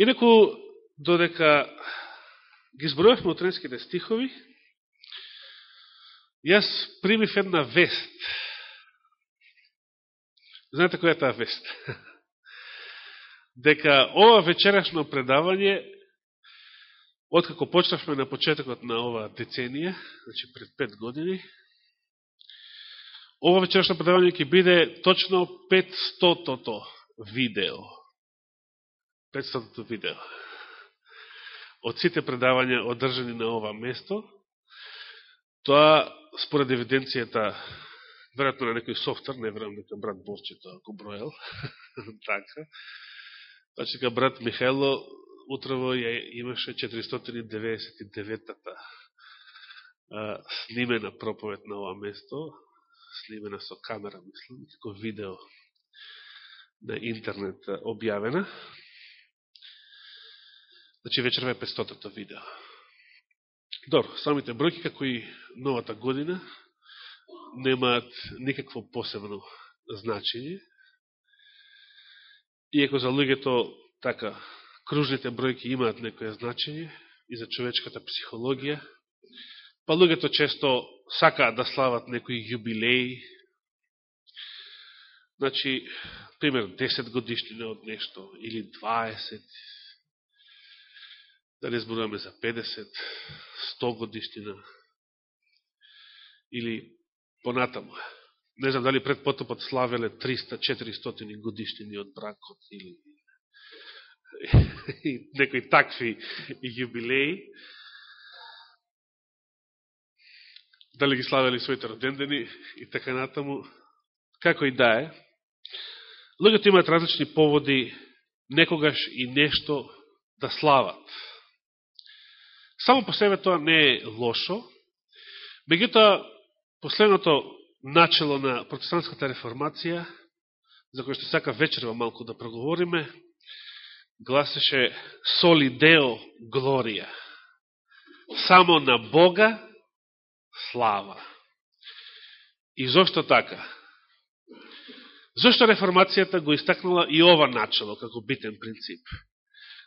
Инаку, додека ги збројавме утренските стихови, јас примив една вест. Знаете која е таа вест? Дека ова вечерашно предавање, откако почнавме на почетокот на оваа деценија, значи пред пет години, ова вечерашно предавање ќе биде точно 500-тото видео. 500-тото видео. Од сите предавања одржани на ова место, тоа според евиденцијата, веројатно на некој софтер, не верам дека брат Борче тоа го броел, така, значи дека брат Михајло утрово ја имаше 499-та снимена проповед на ова место, снимена со камера, мислам, како видео на интернет објавена. Значи вечерва е 500-то видео. Дор, самите бројки, како и новата година, немаат никакво посебно значење. Иако за луѓето, така, кружните бројки имаат некоја значење и за човечката психологија, па луѓето често сакаат да слават некои јубилеи, значи, пример, 10 годишнина од нешто, или 20, да не зборуваме за 50, 100 годиштина, или понатаму. Не знам дали пред потопот славеле 300-400 годиштини од бракот, или некои такви јубилеи. Дали ги славели своите родендени и така натаму. Како и да е. Луѓето имаат различни поводи некогаш и нешто да слават. Само по себе тоа не е лошо, меѓутоа последното начало на протестантската реформација, за која што сака вечерва малку да проговориме, гласеше соли део глорија. Само на Бога слава. И зошто така? Зошто реформацијата го истакнала и ова начало како битен принцип?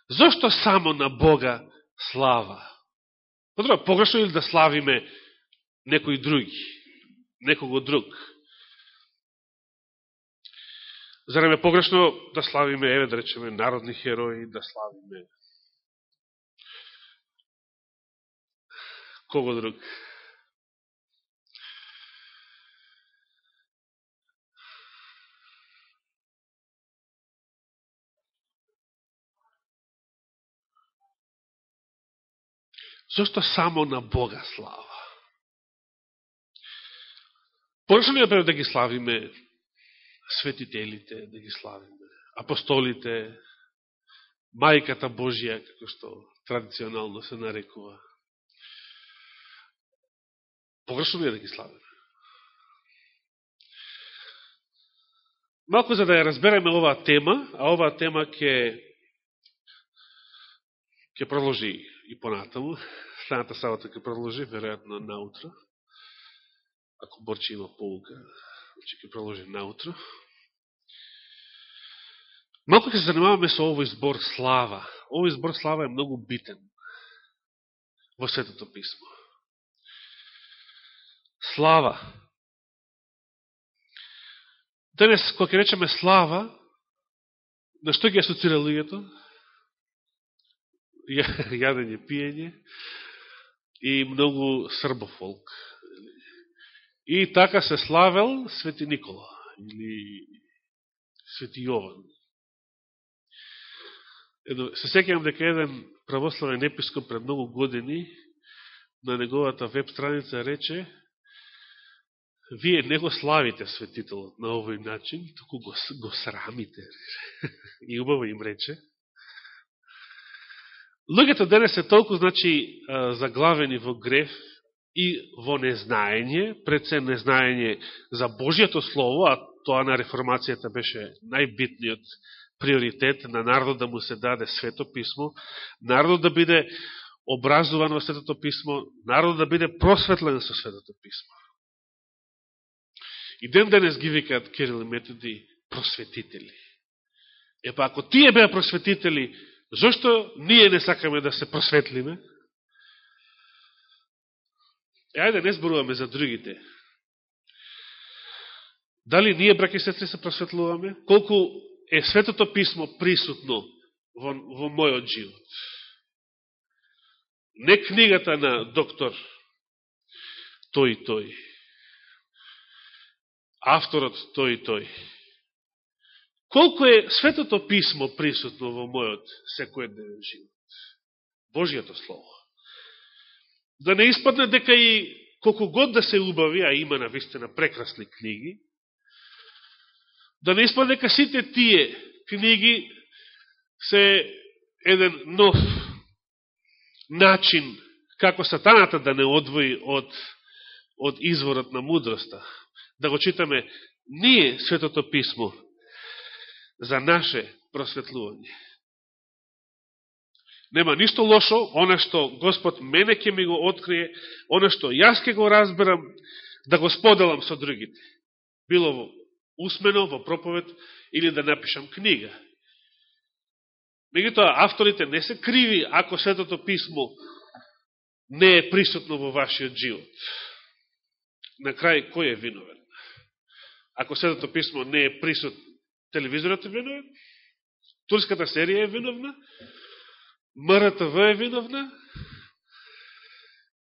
Зошто само на Бога слава? Потреба, погрешно или да славиме некој други, некого друг? Зарем е погрешно да славиме, еве да речеме, народни херои, да славиме кого друг? Зошто само на Бога слава? Порашно ја да ги славиме светителите, да ги славиме апостолите, мајката Божија, како што традиционално се нарекува? Погрешно ли е да ги славиме? Малко за да ја разбереме оваа тема, а оваа тема ќе ќе продолжи и понатаму. Следната сабота така ќе продолжи, веројатно наутро. Ако Борче има полука, значи ќе продолжи наутро. Малко ќе се занимаваме со овој збор слава. Овој збор слава е многу битен во Светото Писмо. Слава. Денес, кога ќе речеме слава, на што ги асоцира луѓето? јадење, пиење и многу србофолк. И така се славел Свети Никола или Свети Јован. Едно, се секјам дека еден православен епископ пред многу години на неговата веб страница рече вие не го славите светителот на овој начин, току го, го срамите. И убаво им рече. Луѓето денес се толку, значи, заглавени во греф и во незнаење, пред се незнаење за Божијето Слово, а тоа на реформацијата беше најбитниот приоритет на народот да му се даде свето писмо, народот да биде образуван во светото писмо, народот да биде просветлен со светото писмо. И ден денес ги викаат Кирил и Методи просветители. Епа, ако тие беа просветители, Зошто ние не сакаме да се просветлиме? Е, ајде, не зборуваме за другите. Дали ние, браки и сестри, се просветлуваме? Колку е Светото Писмо присутно во, во мојот живот? Не книгата на доктор тој и тој. Авторот тој и тој. Колку е Светото Писмо присутно во мојот секојдневен живот? Божијето Слово. Да не испадне дека и колку год да се убави, а има на вистина прекрасни книги, да не испадне дека сите тие книги се еден нов начин како сатаната да не одвои од, од изворот на мудроста. Да го читаме ние Светото Писмо за наше просветлување. Нема ништо лошо, оно што Господ мене ќе ми го открие, оно што јас ќе го разберам, да го споделам со другите. Било во усмено, во проповед, или да напишам книга. Мегутоа, авторите не се криви ако Светото Писмо не е присутно во вашиот живот. На крај, кој е виновен? Ако Светото Писмо не е присутно, телевизорот е виновен, турската серија е виновна, МРТВ е виновна.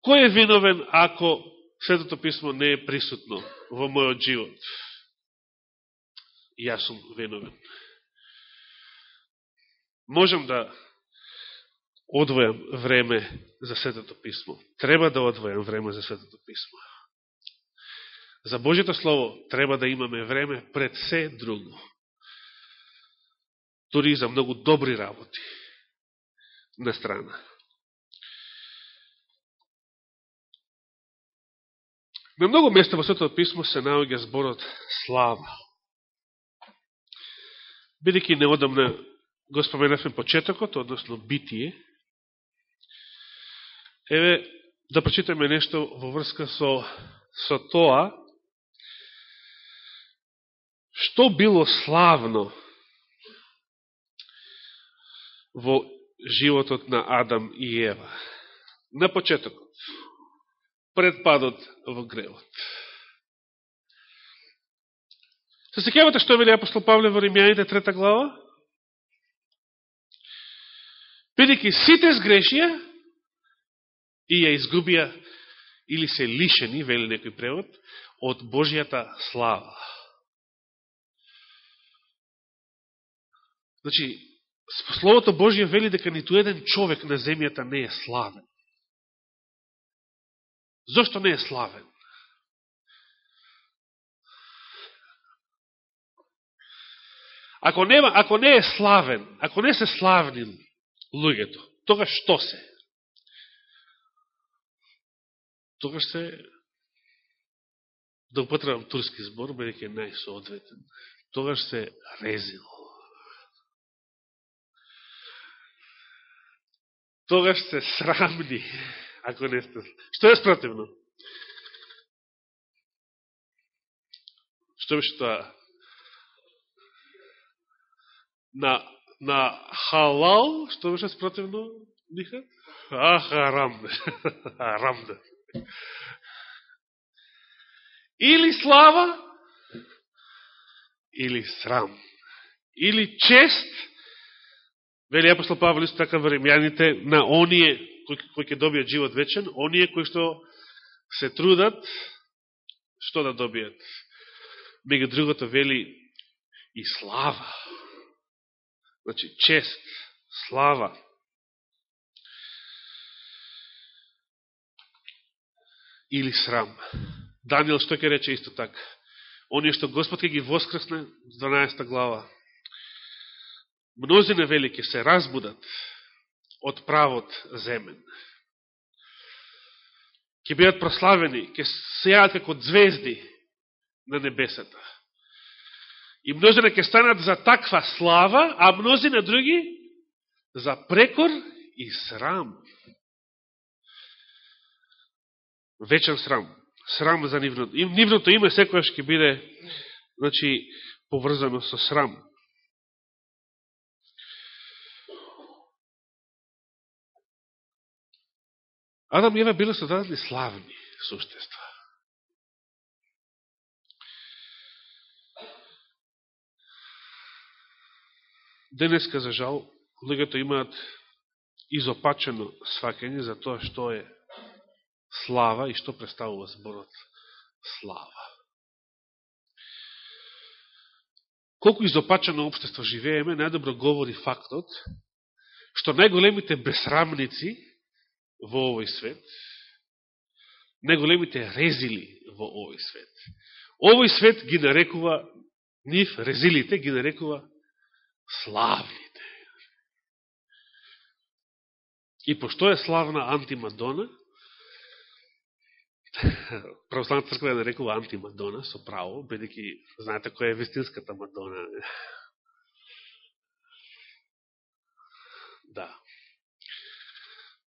Кој е виновен ако Светото Писмо не е присутно во мојот живот? Јас сум виновен можам да одвојам време за Светото Писмо. Треба да одвојам време за Светото Писмо. За Божјето Слово треба да имаме време пред се друго. Дори и за многу добри работи на страна. На многу места во Светото Писмо се наоѓа зборот слава. Бидеќи неодамна го споменавме почетокот, односно битие, еве да прочитаме нешто во врска со, со тоа, што било славно во животот на Адам и Ева. На почетокот, пред падот во гревот. Се секјавате што вели апостол Павле во Римјаните трета глава? Бидеќи сите сгрешија и ја изгубија или се лишени, вели некој превод, од Божијата слава. Значи, Словото Божие вели дека ниту еден човек на земјата не е славен. Зошто не е славен? Ако не, ако не е славен, ако не се славнил, луѓето. Тогаш што се? Тогаш се, да употребам турски збор, бидеќи е најсоодветен, тогаш се резил. Тогаш се срамни, ако не сте... Што е спротивно? Што беше тоа? На на халал, што беше спротивно, Миха? А, харам. Харам да. Или слава, или срам. Или чест, вели апостол Павле, така во римјаните, на оние кои, кои ќе добијат живот вечен, оние кои што се трудат, што да добијат. Мега другото вели и слава. Значи, чест, слава. Или срам. Данијел што ќе рече исто така? Оние што Господ ќе ги воскресне, 12 глава. Мнозина велики се разбудат од правот земен. Ке бидат прославени, ке сејат како звезди на небесата. И мнозина ќе станат за таква слава, а мнозина други за прекор и срам. Вечен срам. Срам за нивното. И нивното име секојаш ќе биде значи, поврзано со срам. Адам и Ева биле создадени славни суштества. Денеска, за жал, луѓето имаат изопачено свакење за тоа што е слава и што представува зборот слава. Колку изопачено обштество живееме, најдобро говори фактот што најголемите безсрамници во овој свет, најголемите резили во овој свет, овој свет ги нарекува, нив резилите ги нарекува славните. И пошто е славна антимадона, православната црква ја нарекува антимадона, со право, бедеќи знаете која е вистинската Мадона. Да.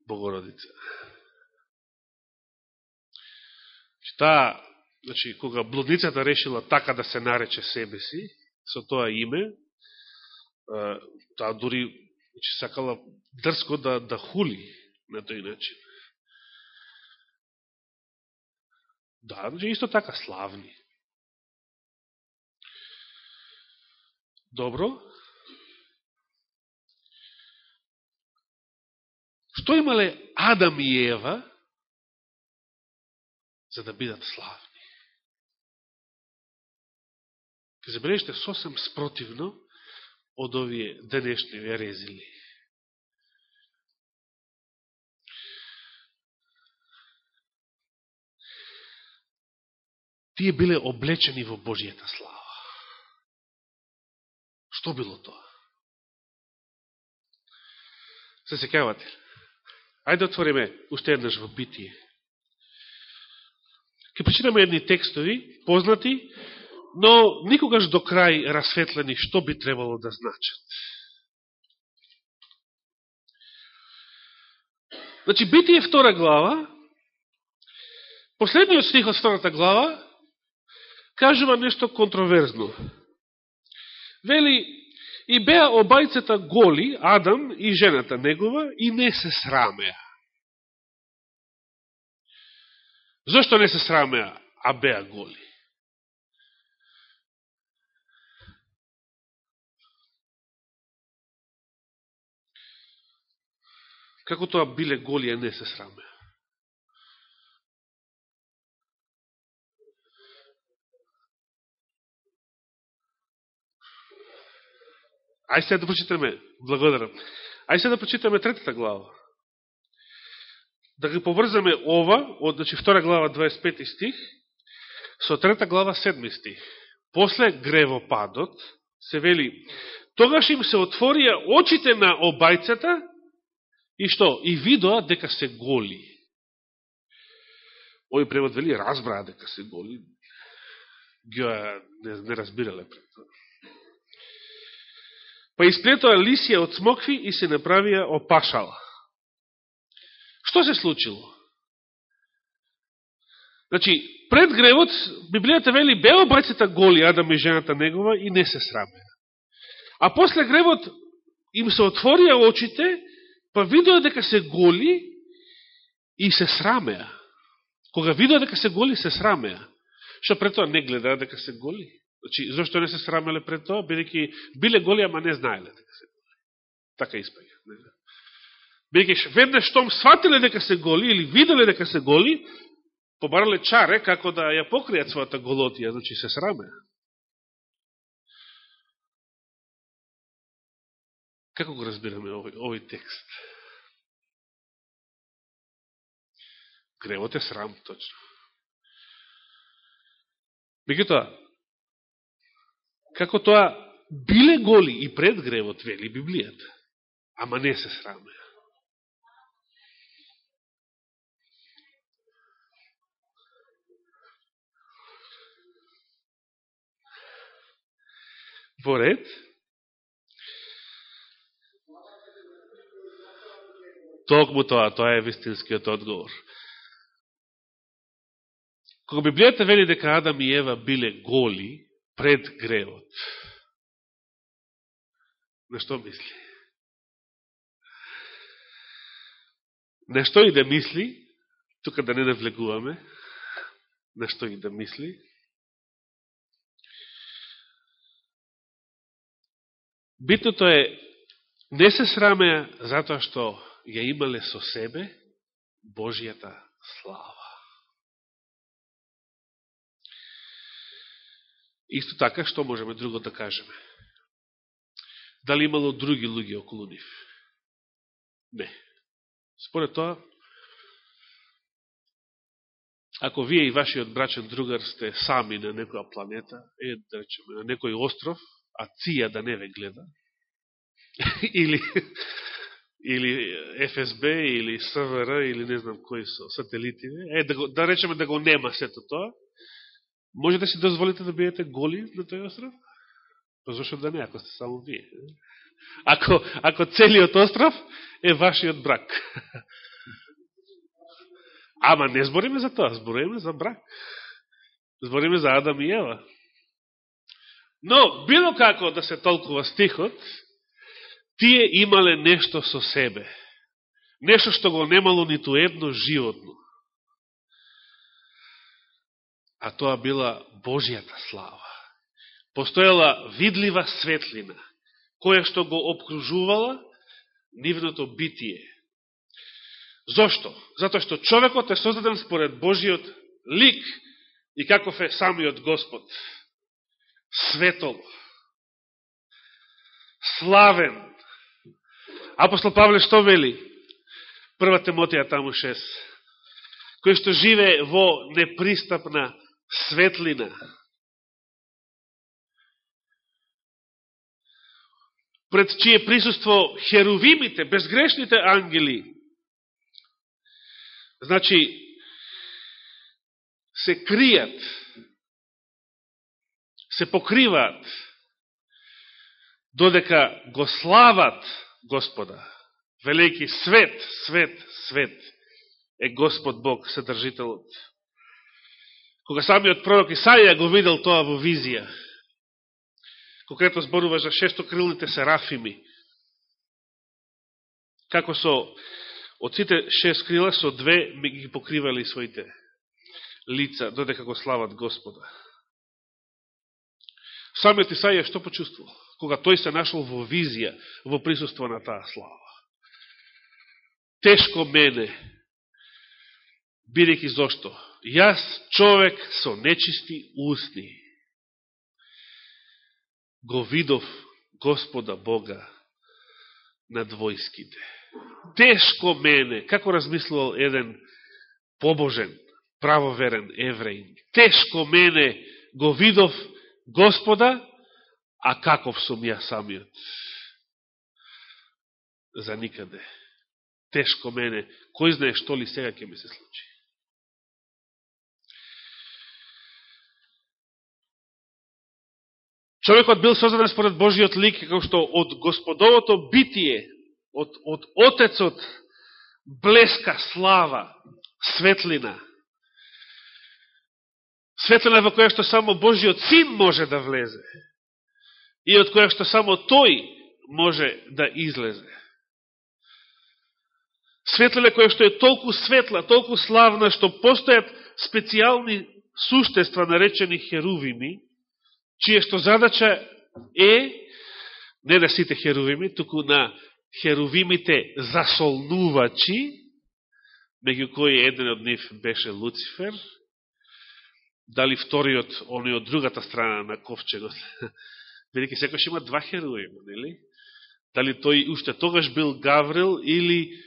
Богородица. Значи, таа, значи, кога блудницата решила така да се нарече себе си, со тоа име, таа дури значи, сакала дрско да, да хули на тој начин. Да, значи, исто така славни. Добро. Што имале Адам и Ева за да бидат славни? Ке забележите сосем спротивно од овие денешни верезили. Тие биле облечени во Божијата слава. Што било тоа? Се секавате? Ајде да отвориме уште еднаш во битие. Ке прочитаме едни текстови, познати, но никогаш до крај расветлени што би требало да значат. Значи, Битие втора глава, последниот стих од втората глава, кажува нешто контроверзно. Вели, и беа обајцата голи, Адам и жената негова, и не се срамеа. Зошто не се срамеа, а беа голи? Како тоа биле голи, а не се срамеа. Ај се да прочитаме, благодарам. Ај се да прочитаме третата глава. Да ги поврзаме ова, од значи, втора глава 25 стих, со трета глава 7 стих. После гревопадот се вели, тогаш им се отворија очите на обајцата И што? И видоа дека се голи. Ој превод вели, разбраа дека се голи. Ги не, не разбирале пред тоа. Па исплетоа лисија од смокви и се направија опашала. Што се случило? Значи, пред гревот, Библијата вели, бео бајцата голи, Адам и жената негова, и не се срамеа. А после гревот им се отворија очите па видоа дека се голи и се срамеа. Кога видоа дека се голи, се срамеа. Што пред тоа не гледаа дека се голи? Значи, зашто не се срамеле пред тоа? Бидеќи биле голи, ама не знаеле дека се голи. Така испаѓа. Бидеќи веднаш штом сватиле дека се голи или виделе дека се голи, побарале чаре како да ја покријат својата голотија, значи се сраме. Како го разбираме овој, овој текст? Гревот е срам, точно. Мегутоа, како тоа биле голи и пред гревот, вели Библијата, ама не се сраме. Во ред, Токму тоа, тоа е вистинскиот одговор. Кога Библијата вели дека Адам и Ева биле голи пред гревот, на што мисли? На што и да мисли, тука да не навлегуваме, на што и да мисли. Битното е, не се срамеа затоа што ја имале со себе Божијата слава. Исто така, што можеме друго да кажеме? Дали имало други луѓе околу нив? Не. Според тоа, ако вие и вашиот брачен другар сте сами на некоја планета, е, да речеме, на некој остров, а ција да не ве гледа, или, или ФСБ, или СВР, или не знам кои со сателитите, е, да, го, да речеме да го нема сето тоа, може да си дозволите да бидете голи на тој остров? Па зашто да не, ако сте само вие? Ако, ако целиот остров е вашиот брак. Ама не збориме за тоа, збориме за брак. Збориме за Адам и Ева. Но, било како да се толкува стихот, тие имале нешто со себе. Нешто што го немало ниту едно животно. А тоа била Божијата слава. Постоела видлива светлина, која што го обкружувала нивното битие. Зошто? Затоа што човекот е создаден според Божиот лик и каков е самиот Господ светол, славен. Апостол Павле што вели? Прва Тимотија таму 6. Кој што живе во непристапна светлина. Пред чие присуство херувимите, безгрешните ангели, значи, се кријат се покриваат, додека го слават Господа, велики свет, свет, свет е Господ Бог, Съдржителот. Кога самиот пророк Исаија го видел тоа во визија, конкретно зборува за шестокрилните серафими, како со од сите шест крила со две ги покривали своите лица, додека го слават Господа. Самиот Исаија што почувствувал? Кога тој се нашол во визија, во присуство на таа слава. Тешко мене, бидејќи зошто? Јас човек со нечисти усни. Го видов Господа Бога на двојските. Тешко мене, како размислувал еден побожен, правоверен евреин. Тешко мене го видов Господа, а каков сум ја самиот? За никаде. Тешко мене. Кој знае што ли сега ќе ми се случи? Човекот бил создаден според Божиот лик, како што од господовото битие, од, од Отецот, блеска слава, светлина, Светлина во која што само Божиот Син може да влезе и од која што само Тој може да излезе. Светлина која што е толку светла, толку славна, што постојат специјални суштества наречени херувими, чие што задача е, не на сите херувими, туку на херувимите засолнувачи, меѓу кои еден од нив беше Луцифер, дали вториот, оној од другата страна на ковчегот, велики секојаш има два херувима, нели? Дали тој уште тогаш бил Гаврил или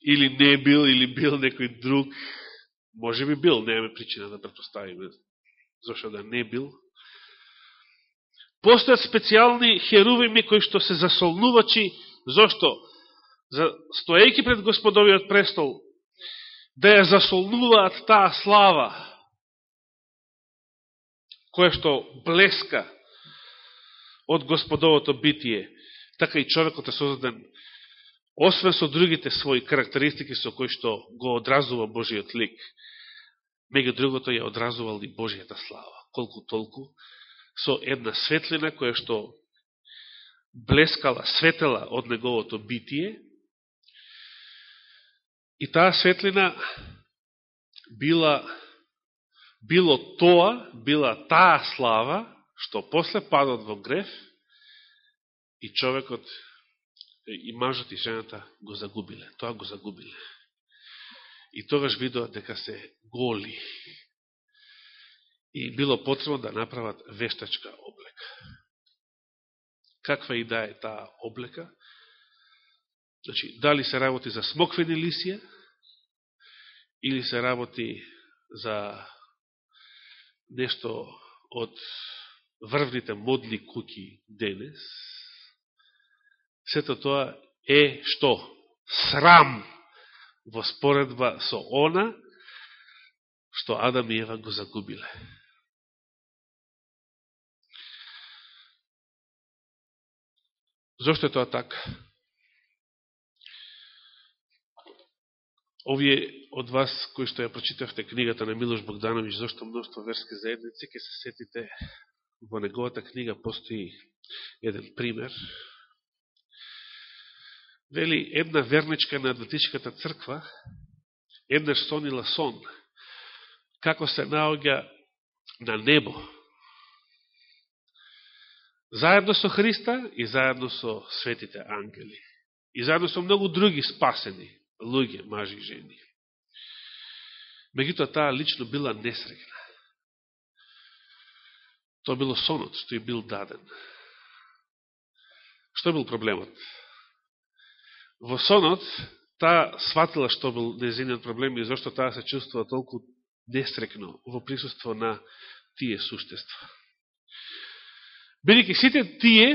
или не бил, или бил некој друг, може би бил, немаме причина да предпоставиме зашто да не бил. Постојат специјални херувими кои што се засолнувачи, зашто? За, стоејки пред Господовиот престол, да ја засолнуваат таа слава, која што блеска од господовото битие, така и човекот е создаден освен со другите своји карактеристики со кои што го одразува Божиот лик, меѓу другото ја одразувал и Божијата слава, колку толку, со една светлина која што блескала, светела од неговото битие, и таа светлина била било тоа, била таа слава, што после падот во греф и човекот и мажот и жената го загубиле. Тоа го загубиле. И тогаш видоа дека се голи. И било потребно да направат вештачка облека. Каква и да е таа облека? Значи, дали се работи за смоквени лисија, или се работи за нешто од врвните модни куки денес, сето тоа е што? Срам во споредба со она што Адам и Ева го загубиле. Зошто е тоа така? Овие од вас кои што ја прочитавте книгата на Милош Богданович зашто множество верски заедници, ќе се сетите во неговата книга постои еден пример. Вели, една верничка на Адвентичката црква еднаш сонила сон, како се наоѓа на небо, заедно со Христа и заедно со светите ангели. И заедно со многу други спасени луѓе, мажи и жени. Меѓутоа, таа лично била несрекна. Тоа било сонот што ја бил даден. Што бил проблемот? Во сонот, таа сватила што бил незиниот проблем и зашто таа се чувствува толку несрекно во присуство на тие суштества. Бидеќи сите тие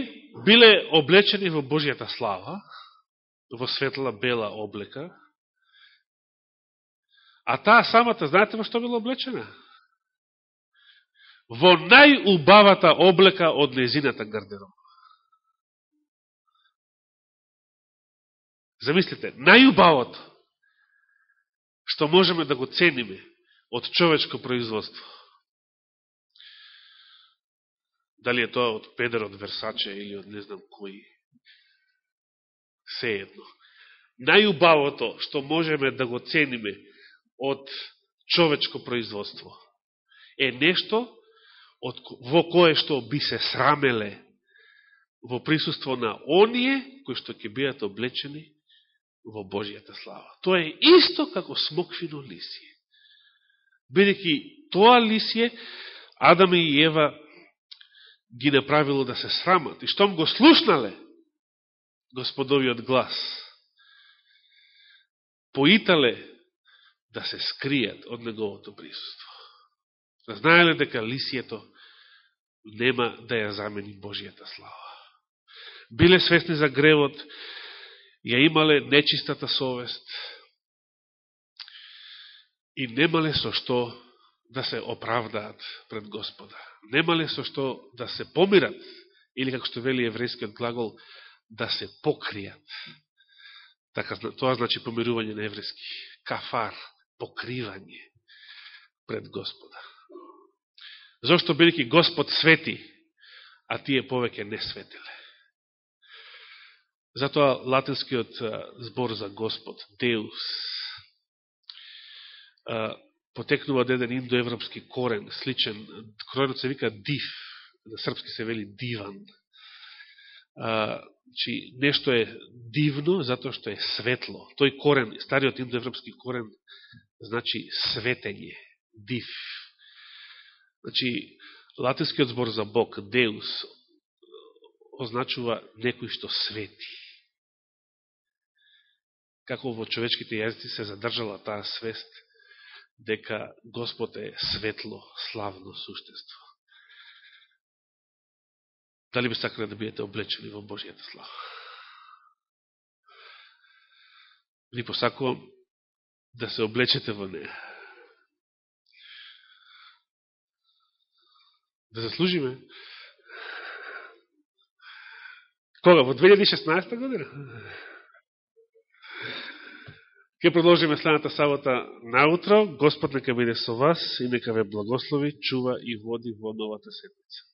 биле облечени во Божијата слава, во светла бела облека, а таа самата, знаете во што била облечена? Во најубавата облека од незината гардероба. Замислите, најубавото што можеме да го цениме од човечко производство. Дали е тоа од Педер, од Версаче или од не знам кој се едно. Најубавото што можеме да го цениме од човечко производство е нешто од, во кое што би се срамеле во присуство на оние кои што ќе бидат облечени во Божијата слава. Тоа е исто како смоквино лисие. Бидеќи тоа лисие Адам и Ева ги направило да се срамат. И штом го слушнале, господовиот глас. Поитале да се скријат од неговото присуство. Да знаеле дека лисието нема да ја замени Божијата слава. Биле свесни за гревот, ја имале нечистата совест и немале со што да се оправдаат пред Господа. Немале со што да се помират, или како што вели еврејскиот глагол, да се покријат. Така, тоа значи помирување на еврејски. Кафар, покривање пред Господа. Зошто бидеќи Господ свети, а тие повеќе не светеле. Затоа латинскиот збор за Господ, Деус, потекнува од еден индоевропски корен, сличен, коренот се вика див, на српски се вели диван, чи значи, нешто е дивно затоа што е светло. Тој корен, стариот индоевропски корен, значи светење, див. Значи, латинскиот збор за Бог, Деус, означува некој што свети. Како во човечките јазици се задржала таа свест, дека Господ е светло, славно суштество дали би сакале да бидете облечени во Божијата слава. Ви посакувам да се облечете во неја. Да заслужиме. Кога? Во 2016 година? Ке продолжиме следната сабота наутро. Господ нека биде со вас и нека ве благослови, чува и води во новата седмица.